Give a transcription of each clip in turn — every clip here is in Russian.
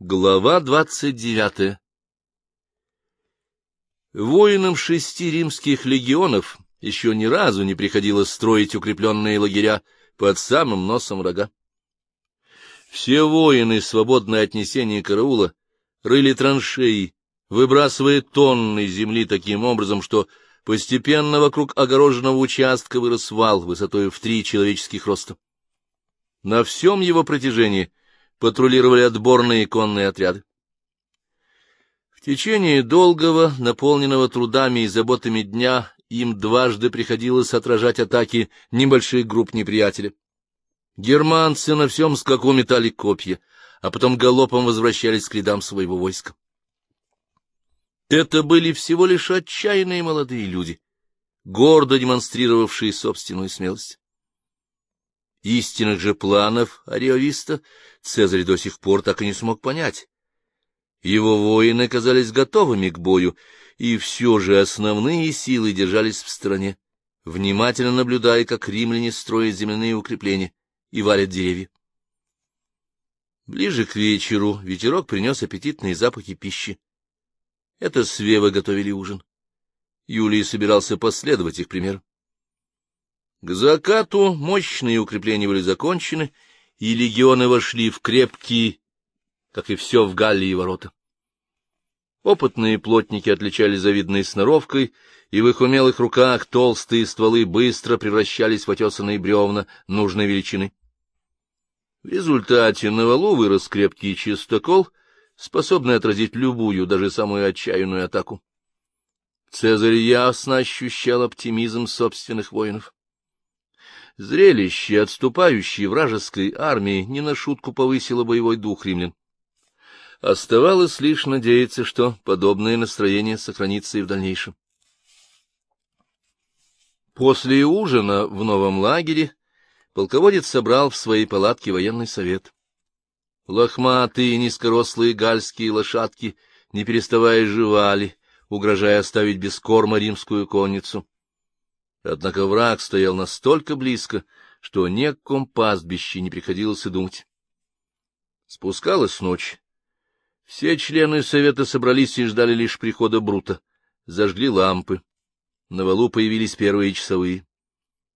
Глава двадцать девятая Воинам шести римских легионов еще ни разу не приходилось строить укрепленные лагеря под самым носом врага. Все воины, свободное отнесение караула, рыли траншеи, выбрасывая тонны земли таким образом, что постепенно вокруг огороженного участка вырос вал высотой в три человеческих роста. На всем его протяжении — патрулировали отборные конные отряды. В течение долгого, наполненного трудами и заботами дня, им дважды приходилось отражать атаки небольших групп неприятеля. Германцы на всем скаку метали копья, а потом галопом возвращались к рядам своего войска. Это были всего лишь отчаянные молодые люди, гордо демонстрировавшие собственную смелость. Истинных же планов Ариовиста Цезарь до сих пор так и не смог понять. Его воины казались готовыми к бою, и все же основные силы держались в стороне, внимательно наблюдая, как римляне строят земляные укрепления и валят деревья. Ближе к вечеру ветерок принес аппетитные запахи пищи. Это свевы готовили ужин. Юлий собирался последовать их примеру. К закату мощные укрепления были закончены, и легионы вошли в крепкие, как и все в Галлии, ворота. Опытные плотники отличались завидной сноровкой, и в их умелых руках толстые стволы быстро превращались в отесанные бревна нужной величины. В результате на валу вырос крепкий чистокол, способный отразить любую, даже самую отчаянную атаку. Цезарь ясно ощущал оптимизм собственных воинов. Зрелище отступающей вражеской армии не на шутку повысило боевой дух римлян. Оставалось лишь надеяться, что подобное настроение сохранится и в дальнейшем. После ужина в новом лагере полководец собрал в своей палатке военный совет. Лохматые низкорослые гальские лошадки, не переставая жевали, угрожая оставить без корма римскую конницу. Однако враг стоял настолько близко, что ни о ком пастбище не приходилось и думать. Спускалась ночь. Все члены совета собрались и ждали лишь прихода Брута. Зажгли лампы. На валу появились первые часовые.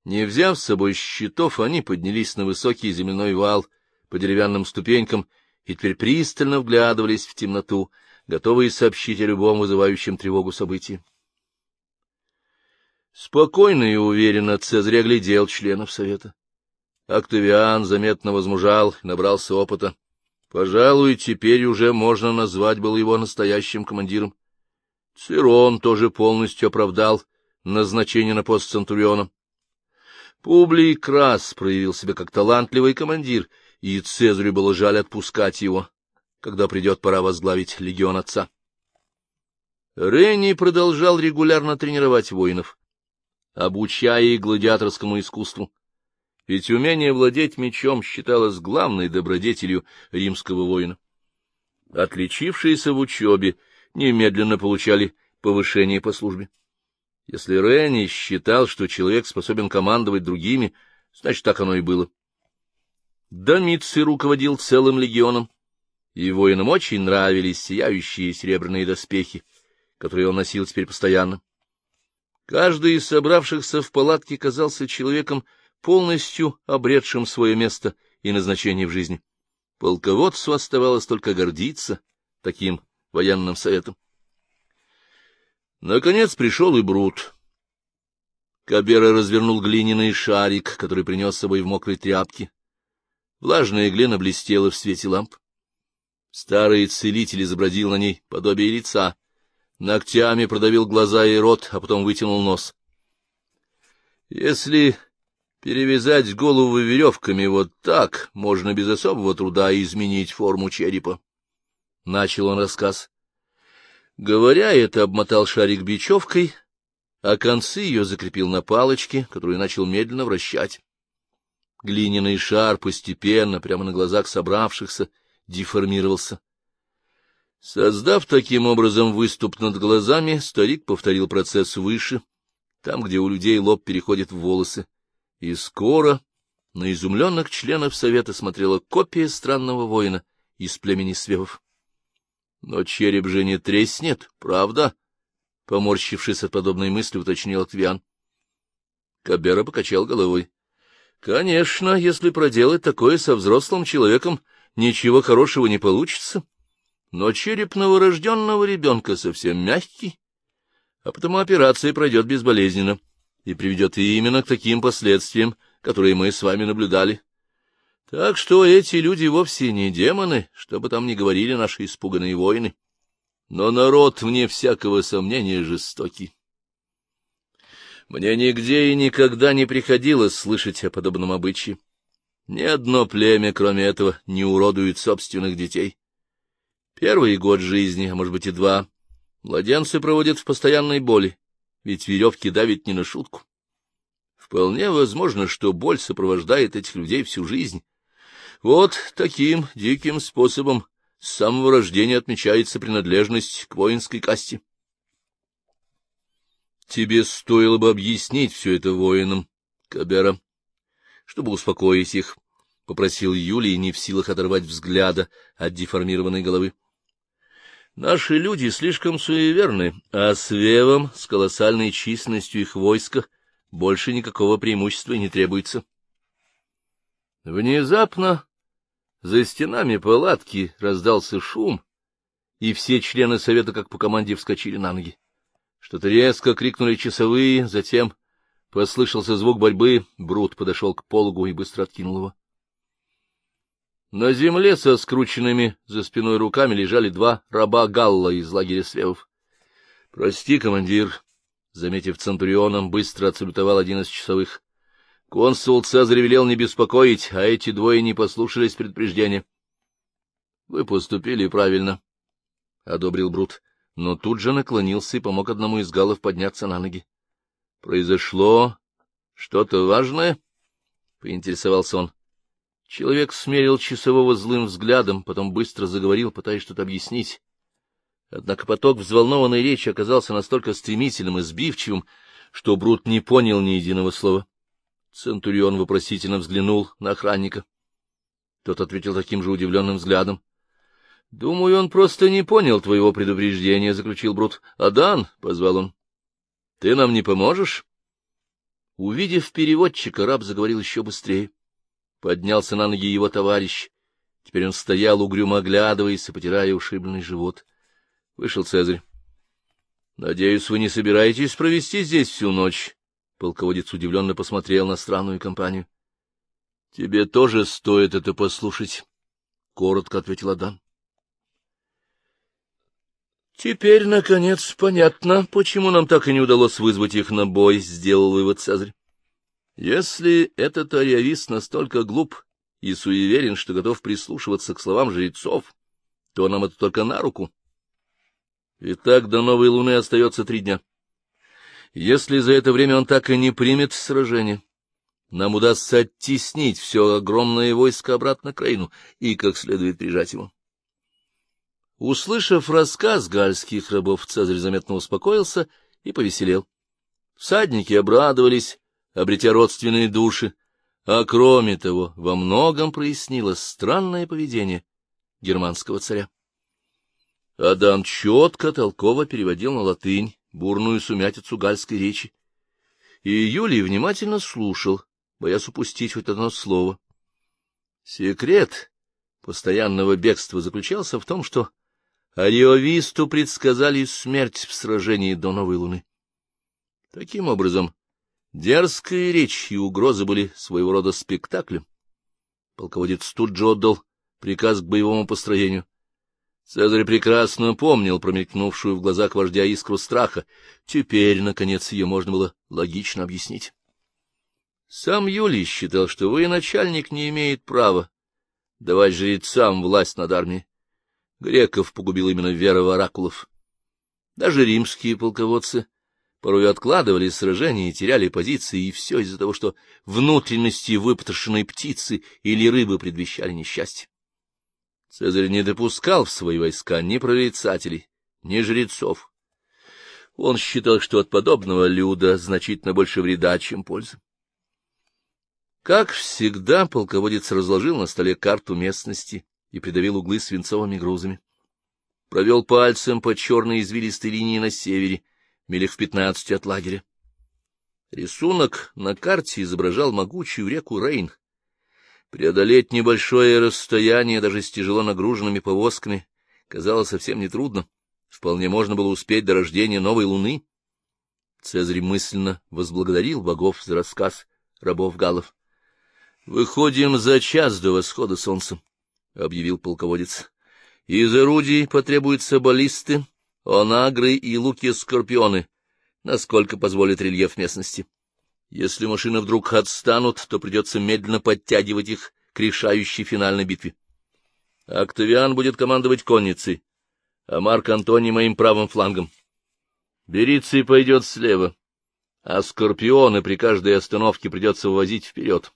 Не взяв с собой щитов, они поднялись на высокий земляной вал по деревянным ступенькам и теперь пристально вглядывались в темноту, готовые сообщить о любом вызывающем тревогу событии. Спокойно и уверенно Цезарь оглядел членов совета. Октавиан заметно возмужал набрался опыта. Пожалуй, теперь уже можно назвать был его настоящим командиром. Цирон тоже полностью оправдал назначение на пост Центуриона. Публий Крас проявил себя как талантливый командир, и Цезарю было жаль отпускать его, когда придет пора возглавить легион отца. Ренни продолжал регулярно тренировать воинов обучая их гладиаторскому искусству. Ведь умение владеть мечом считалось главной добродетелью римского воина. Отличившиеся в учебе немедленно получали повышение по службе. Если Ренни считал, что человек способен командовать другими, значит, так оно и было. Домиций руководил целым легионом, и воинам очень нравились сияющие серебряные доспехи, которые он носил теперь постоянно. Каждый из собравшихся в палатке казался человеком, полностью обретшим свое место и назначение в жизни. Полководцу оставалось только гордиться таким военным советом. Наконец пришел и Брут. Кабера развернул глиняный шарик, который принес с собой в мокрой тряпке. Влажная глина блестела в свете ламп. Старый целитель изобразил на ней подобие лица — Ногтями продавил глаза и рот, а потом вытянул нос. Если перевязать голову веревками вот так, можно без особого труда изменить форму черепа. Начал он рассказ. Говоря это, обмотал шарик бечевкой, а концы ее закрепил на палочке, которую начал медленно вращать. Глиняный шар постепенно, прямо на глазах собравшихся, деформировался. Создав таким образом выступ над глазами, старик повторил процесс выше, там, где у людей лоб переходит в волосы, и скоро на изумленных членов совета смотрела копия странного воина из племени свевов. Но череп же не треснет, правда? Поморщившись от подобной мысли, уточнил Отвиан. Кабера покачал головой. — Конечно, если проделать такое со взрослым человеком, ничего хорошего не получится. Но череп новорожденного ребенка совсем мягкий, а потому операция пройдет безболезненно и приведет именно к таким последствиям, которые мы с вами наблюдали. Так что эти люди вовсе не демоны, что бы там ни говорили наши испуганные воины. Но народ, вне всякого сомнения, жестокий. Мне нигде и никогда не приходилось слышать о подобном обычае. Ни одно племя, кроме этого, не уродует собственных детей. Первый год жизни, а может быть и два, младенцы проводят в постоянной боли, ведь веревки давят не на шутку. Вполне возможно, что боль сопровождает этих людей всю жизнь. Вот таким диким способом с самого рождения отмечается принадлежность к воинской касте. Тебе стоило бы объяснить все это воинам, Кабера, чтобы успокоить их, — попросил Юлий, не в силах оторвать взгляда от деформированной головы. Наши люди слишком суеверны, а с Вевом, с колоссальной численностью их войска, больше никакого преимущества не требуется. Внезапно за стенами палатки раздался шум, и все члены совета, как по команде, вскочили на ноги. Что-то резко крикнули часовые, затем послышался звук борьбы, Брут подошел к пологу и быстро откинул его. На земле со скрученными за спиной руками лежали два раба Галла из лагеря свевов. — Прости, командир, — заметив Центурионом, быстро отсалютовал один из часовых. Консул Цезарь велел не беспокоить, а эти двое не послушались предупреждения. — Вы поступили правильно, — одобрил Брут но тут же наклонился и помог одному из галов подняться на ноги. — Произошло что-то важное? — поинтересовался он. Человек смерил часового злым взглядом, потом быстро заговорил, пытаясь что-то объяснить. Однако поток взволнованной речи оказался настолько стремительным и сбивчивым, что Брут не понял ни единого слова. Центурион вопросительно взглянул на охранника. Тот ответил таким же удивленным взглядом. — Думаю, он просто не понял твоего предупреждения, — заключил Брут. — Адан, — позвал он, — ты нам не поможешь? Увидев переводчика, раб заговорил еще быстрее. Поднялся на ноги его товарищ. Теперь он стоял, угрюмо оглядываясь потирая ушибленный живот. Вышел Цезарь. — Надеюсь, вы не собираетесь провести здесь всю ночь? Полководец удивленно посмотрел на странную компанию. — Тебе тоже стоит это послушать, — коротко ответил Адан. Теперь, наконец, понятно, почему нам так и не удалось вызвать их на бой, — сделал вывод Цезарь. Если этот ариавист настолько глуп и суеверен, что готов прислушиваться к словам жрецов, то нам это только на руку. Итак, до новой луны остается три дня. Если за это время он так и не примет сражение, нам удастся оттеснить все огромное войско обратно к Рейну и как следует прижать его. Услышав рассказ гальских рабов, Цезарь заметно успокоился и повеселел. Всадники обрадовались, обретя родственные души, а кроме того, во многом прояснилось странное поведение германского царя. Адам четко, толково переводил на латынь бурную сумятицу гальской речи, и Юлий внимательно слушал, боясь упустить хоть одно слово. Секрет постоянного бегства заключался в том, что Ариовисту предсказали смерть в сражении до новой луны. Таким образом, дерзкая речь и угрозы были своего рода спектаклем. Полководец тут же отдал приказ к боевому построению. Цезарь прекрасно помнил промелькнувшую в глазах вождя искру страха. Теперь, наконец, ее можно было логично объяснить. Сам Юлий считал, что военачальник не имеет права давать жрецам власть над армией. Греков погубил именно вера в оракулов. Даже римские полководцы порой откладывали сражения и теряли позиции, и все из-за того, что внутренности выпотрошенной птицы или рыбы предвещали несчастье. Цезарь не допускал в свои войска ни прорицателей, ни жрецов. Он считал, что от подобного люда значительно больше вреда, чем пользы. Как всегда, полководец разложил на столе карту местности и придавил углы свинцовыми грузами. провел пальцем по черной извилистой линии на севере, милях в пятнадцати от лагеря. Рисунок на карте изображал могучую реку Рейн. Преодолеть небольшое расстояние даже с тяжело нагруженными повозками казалось совсем нетрудно. Вполне можно было успеть до рождения новой луны. Цезарь мысленно возблагодарил богов за рассказ рабов галов. — Выходим за час до восхода солнца, — объявил полководец. — Из орудий потребуются баллисты, онагры и луки-скорпионы, насколько позволит рельеф местности. Если машины вдруг отстанут, то придется медленно подтягивать их к решающей финальной битве. Октавиан будет командовать конницей, а Марк Антоний моим правым флангом. Берицей пойдет слева, а Скорпионы при каждой остановке придется ввозить вперед.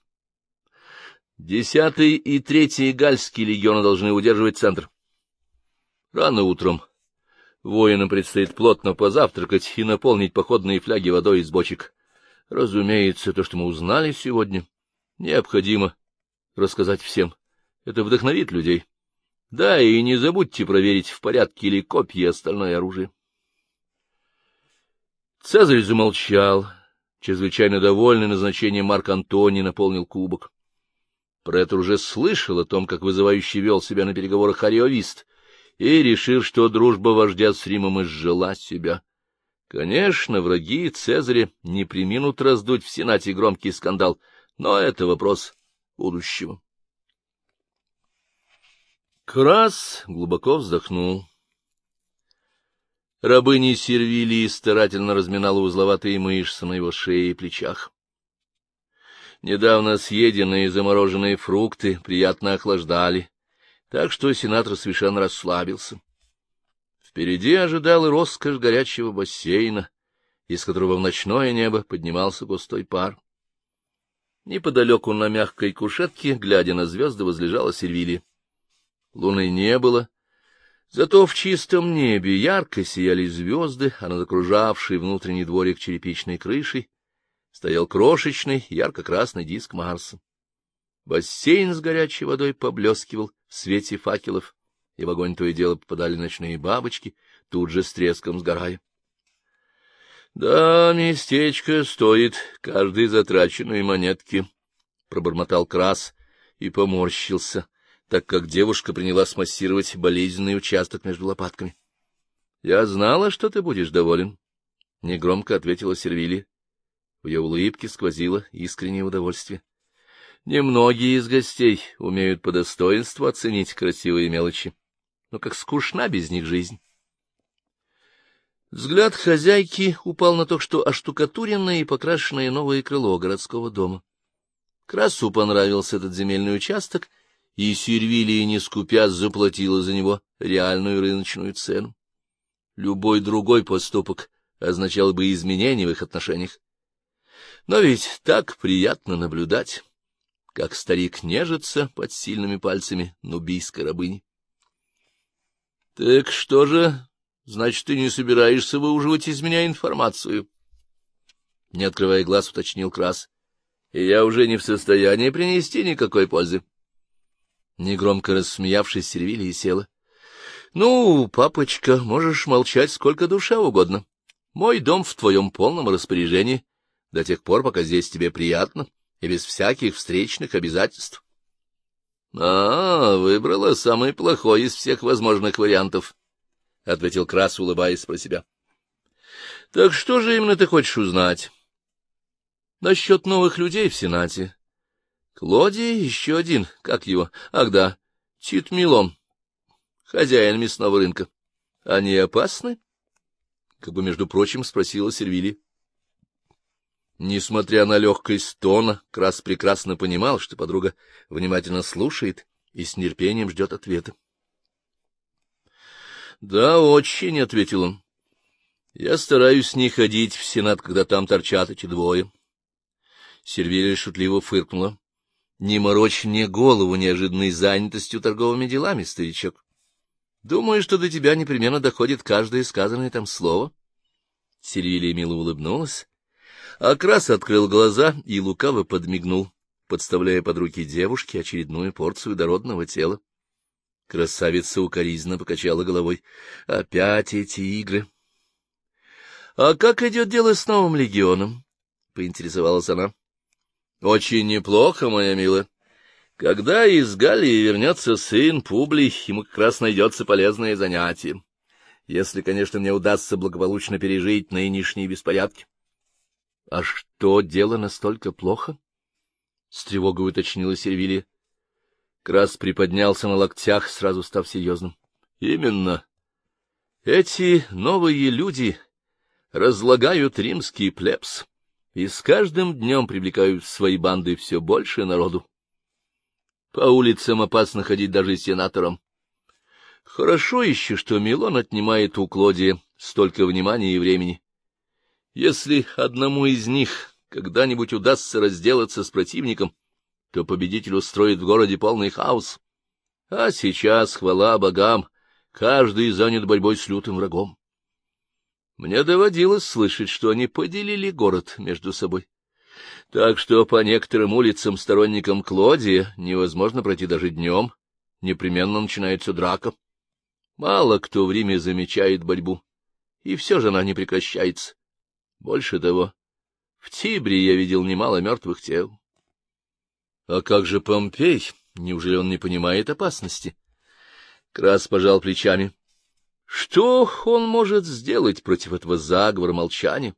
Десятый и третий гальские легионы должны удерживать центр. Рано утром воинам предстоит плотно позавтракать и наполнить походные фляги водой из бочек. Разумеется, то, что мы узнали сегодня, необходимо рассказать всем. Это вдохновит людей. Да, и не забудьте проверить, в порядке ли копья и остальное оружие. Цезарь замолчал, чрезвычайно довольный назначением Марк Антоний наполнил кубок. Претор уже слышал о том, как вызывающе вел себя на переговорах Ариовист, и решил, что дружба вождя с Римом изжила себя. Конечно, враги Цезаря не приминут раздуть в Сенате громкий скандал, но это вопрос будущего. Крас глубоко вздохнул. Рабыня Сервилии старательно разминала узловатые мышцы на его шее и плечах. Недавно съеденные и замороженные фрукты приятно охлаждали, так что сенатор совершенно расслабился. Впереди ожидал и роскошь горячего бассейна, из которого в ночное небо поднимался густой пар. Неподалеку на мягкой кушетке, глядя на звезды, возлежала Сервилия. Луны не было, Зато в чистом небе ярко сияли звезды, а над окружавшей внутренний дворик черепичной крышей стоял крошечный ярко-красный диск Марса. Бассейн с горячей водой поблескивал в свете факелов, и в огонь то и дело попадали ночные бабочки, тут же с треском сгорая. — Да, местечко стоит каждой затраченной монетки, — пробормотал Крас и поморщился, так как девушка принялась массировать болезненный участок между лопатками. — Я знала, что ты будешь доволен, — негромко ответила Сервили. В ее улыбке сквозило искреннее удовольствие. Немногие из гостей умеют по достоинству оценить красивые мелочи, но как скучна без них жизнь. Взгляд хозяйки упал на то, что оштукатуренное и покрашенное новое крыло городского дома. Красу понравился этот земельный участок — и Сервилия, не скупясь, заплатила за него реальную рыночную цену. Любой другой поступок означал бы изменение в их отношениях. Но ведь так приятно наблюдать, как старик нежится под сильными пальцами нубийской рабыни. — Так что же, значит, ты не собираешься выуживать из меня информацию? Не открывая глаз, уточнил Крас. — И я уже не в состоянии принести никакой пользы. Негромко рассмеявшись, Сервилия села. — Ну, папочка, можешь молчать сколько душа угодно. Мой дом в твоем полном распоряжении до тех пор, пока здесь тебе приятно и без всяких встречных обязательств. — А, выбрала самый плохой из всех возможных вариантов, — ответил Крас, улыбаясь про себя. — Так что же именно ты хочешь узнать? — Насчет новых людей в Сенате. Клодий еще один, как его? Ах да, Тит Милон, хозяин мясного рынка. Они опасны? Как бы, между прочим, спросила Сервили. Несмотря на легкость тона, Крас прекрасно понимал, что подруга внимательно слушает и с нетерпением ждет ответа. — Да, очень, — ответил он. — Я стараюсь не ходить в Сенат, когда там торчат эти двое. Сервилия шутливо фыркнула. Не морочь мне голову неожиданной занятостью торговыми делами, старичок. Думаю, что до тебя непременно доходит каждое сказанное там слово. Сервилия мило улыбнулась. Окрас открыл глаза и лукаво подмигнул, подставляя под руки девушки очередную порцию дородного тела. Красавица укоризненно покачала головой. — Опять эти игры. — А как идет дело с новым легионом? — поинтересовалась она. — Очень неплохо, моя милая. Когда из Галлии вернется сын Публий, ему как раз найдется полезное занятие. Если, конечно, мне удастся благополучно пережить нынешние беспорядки. — А что, дело настолько плохо? — с тревогой уточнила Сервилия. Крас приподнялся на локтях, сразу став серьезным. — Именно. Эти новые люди разлагают римский плебс и с каждым днем привлекают в свои банды все больше народу. По улицам опасно ходить даже сенаторам. Хорошо еще, что Милон отнимает у Клодия столько внимания и времени. Если одному из них когда-нибудь удастся разделаться с противником, то победитель устроит в городе полный хаос. А сейчас, хвала богам, каждый занят борьбой с лютым врагом. Мне доводилось слышать, что они поделили город между собой. Так что по некоторым улицам сторонникам Клодия невозможно пройти даже днем, непременно начинается драка. Мало кто в Риме замечает борьбу, и все же она не прекращается. Больше того, в Тибре я видел немало мертвых тел. А как же Помпей? Неужели он не понимает опасности? Крас пожал плечами. Что он может сделать против этого заговора молчания?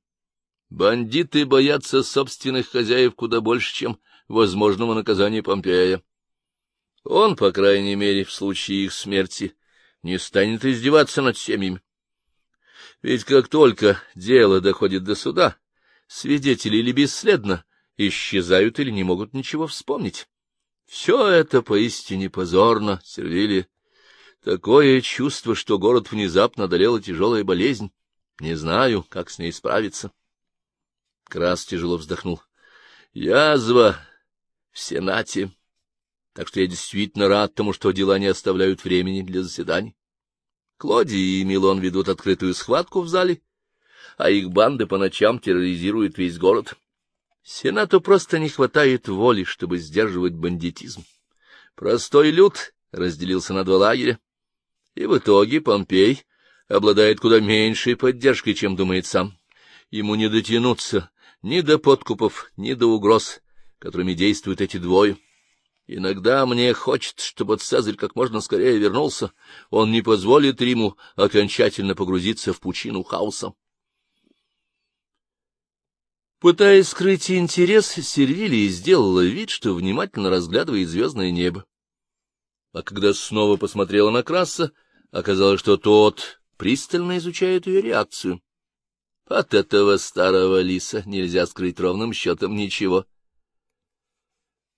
Бандиты боятся собственных хозяев куда больше, чем возможного наказания Помпея. Он, по крайней мере, в случае их смерти, не станет издеваться над семьями. Ведь как только дело доходит до суда, свидетели или бесследно исчезают или не могут ничего вспомнить. Все это поистине позорно, Сервилия. Такое чувство, что город внезапно одолела тяжелая болезнь. Не знаю, как с ней справиться. Крас тяжело вздохнул. Язва в Сенате. Так что я действительно рад тому, что дела не оставляют времени для заседаний. Клоди и Милон ведут открытую схватку в зале, а их банды по ночам терроризируют весь город. Сенату просто не хватает воли, чтобы сдерживать бандитизм. Простой люд разделился на два лагеря, и в итоге Помпей обладает куда меньшей поддержкой, чем думает сам. Ему не дотянуться ни до подкупов, ни до угроз, которыми действуют эти двое. Иногда мне хочется, чтобы Цезарь как можно скорее вернулся. Он не позволит Риму окончательно погрузиться в пучину хаоса. Пытаясь скрыть интерес, Сервилия сделала вид, что внимательно разглядывает звездное небо. А когда снова посмотрела на Краса, оказалось, что тот пристально изучает ее реакцию. От этого старого лиса нельзя скрыть ровным счетом ничего. —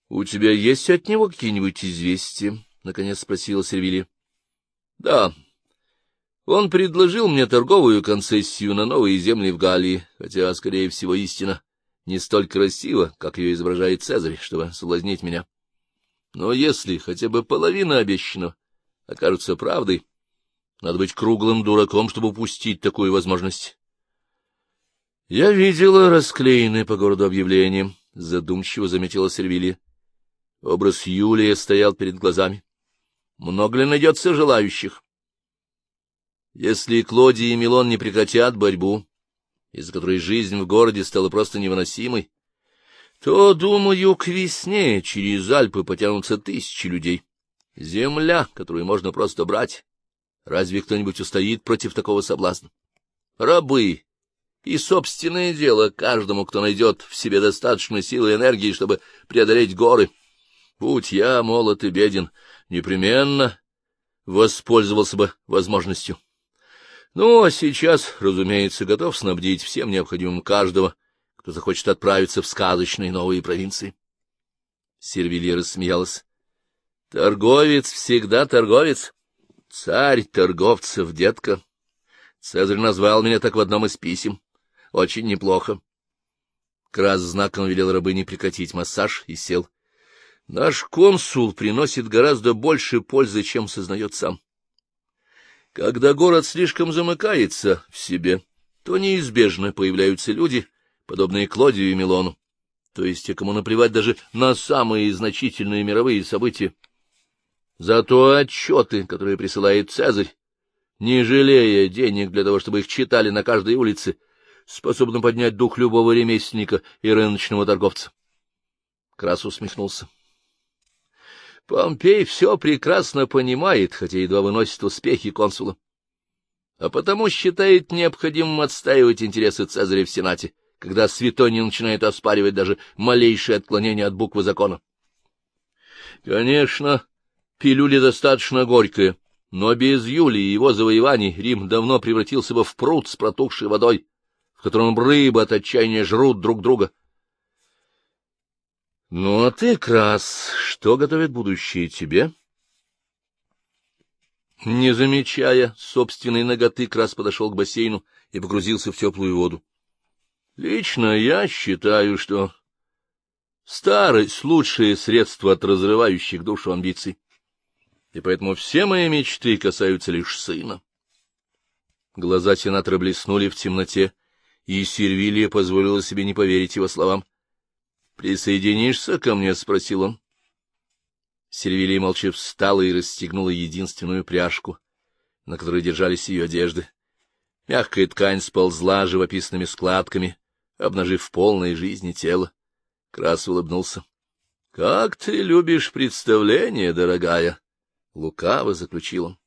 У тебя есть от него какие-нибудь известия? — наконец спросила Сервили. — Да. Он предложил мне торговую концессию на новые земли в Галлии, хотя, скорее всего, истина не столь красива, как ее изображает Цезарь, чтобы соблазнить меня. Но если хотя бы половина обещанного окажется правдой, надо быть круглым дураком, чтобы упустить такую возможность. Я видела расклеенные по городу объявления, — задумчиво заметила Сервилия. Образ Юлия стоял перед глазами. Много ли найдется желающих? Если Клодий и Милон не прекратят борьбу, из-за которой жизнь в городе стала просто невыносимой, то, думаю, к весне через Альпы потянутся тысячи людей. Земля, которую можно просто брать. Разве кто-нибудь устоит против такого соблазна? Рабы, и собственное дело каждому, кто найдет в себе достаточно силы и энергии, чтобы преодолеть горы. Будь я молод и беден, непременно воспользовался бы возможностью. Ну, а сейчас, разумеется, готов снабдить всем необходимым каждого, кто захочет отправиться в сказочные новые провинции. Сервилия рассмеялась. — Торговец всегда торговец. Царь торговцев, детка. Цезарь назвал меня так в одном из писем. Очень неплохо. Крас знаком велел рабыне прекратить массаж и сел. Наш консул приносит гораздо больше пользы, чем сознает сам. Когда город слишком замыкается в себе, то неизбежно появляются люди, подобные Клодию и Милону, то есть те, кому наплевать даже на самые значительные мировые события. Зато отчеты, которые присылает Цезарь, не жалея денег для того, чтобы их читали на каждой улице, способны поднять дух любого ремесленника и рыночного торговца. Крас усмехнулся. Помпей все прекрасно понимает, хотя едва выносит успехи консула, а потому считает необходимым отстаивать интересы Цезаря в Сенате, когда Светоний начинает оспаривать даже малейшее отклонение от буквы закона. Конечно, пилюля достаточно горькая, но без Юлии и его завоеваний Рим давно превратился бы в пруд с протухшей водой, в котором рыбы от отчаяния жрут друг друга. Ну, а ты, Крас, что готовит будущее тебе? Не замечая собственной ноготы, Крас подошел к бассейну и погрузился в теплую воду. Лично я считаю, что старость — лучшее средство от разрывающих душу амбиций, и поэтому все мои мечты касаются лишь сына. Глаза сенатора блеснули в темноте, и Сервилия позволила себе не поверить его словам. «Присоединишься ко мне?» — спросил он. Сервилия молча встала и расстегнула единственную пряжку, на которой держались ее одежды. Мягкая ткань сползла живописными складками, обнажив полной жизни тело. Крас улыбнулся. — Как ты любишь представление, дорогая! — лукаво заключил он.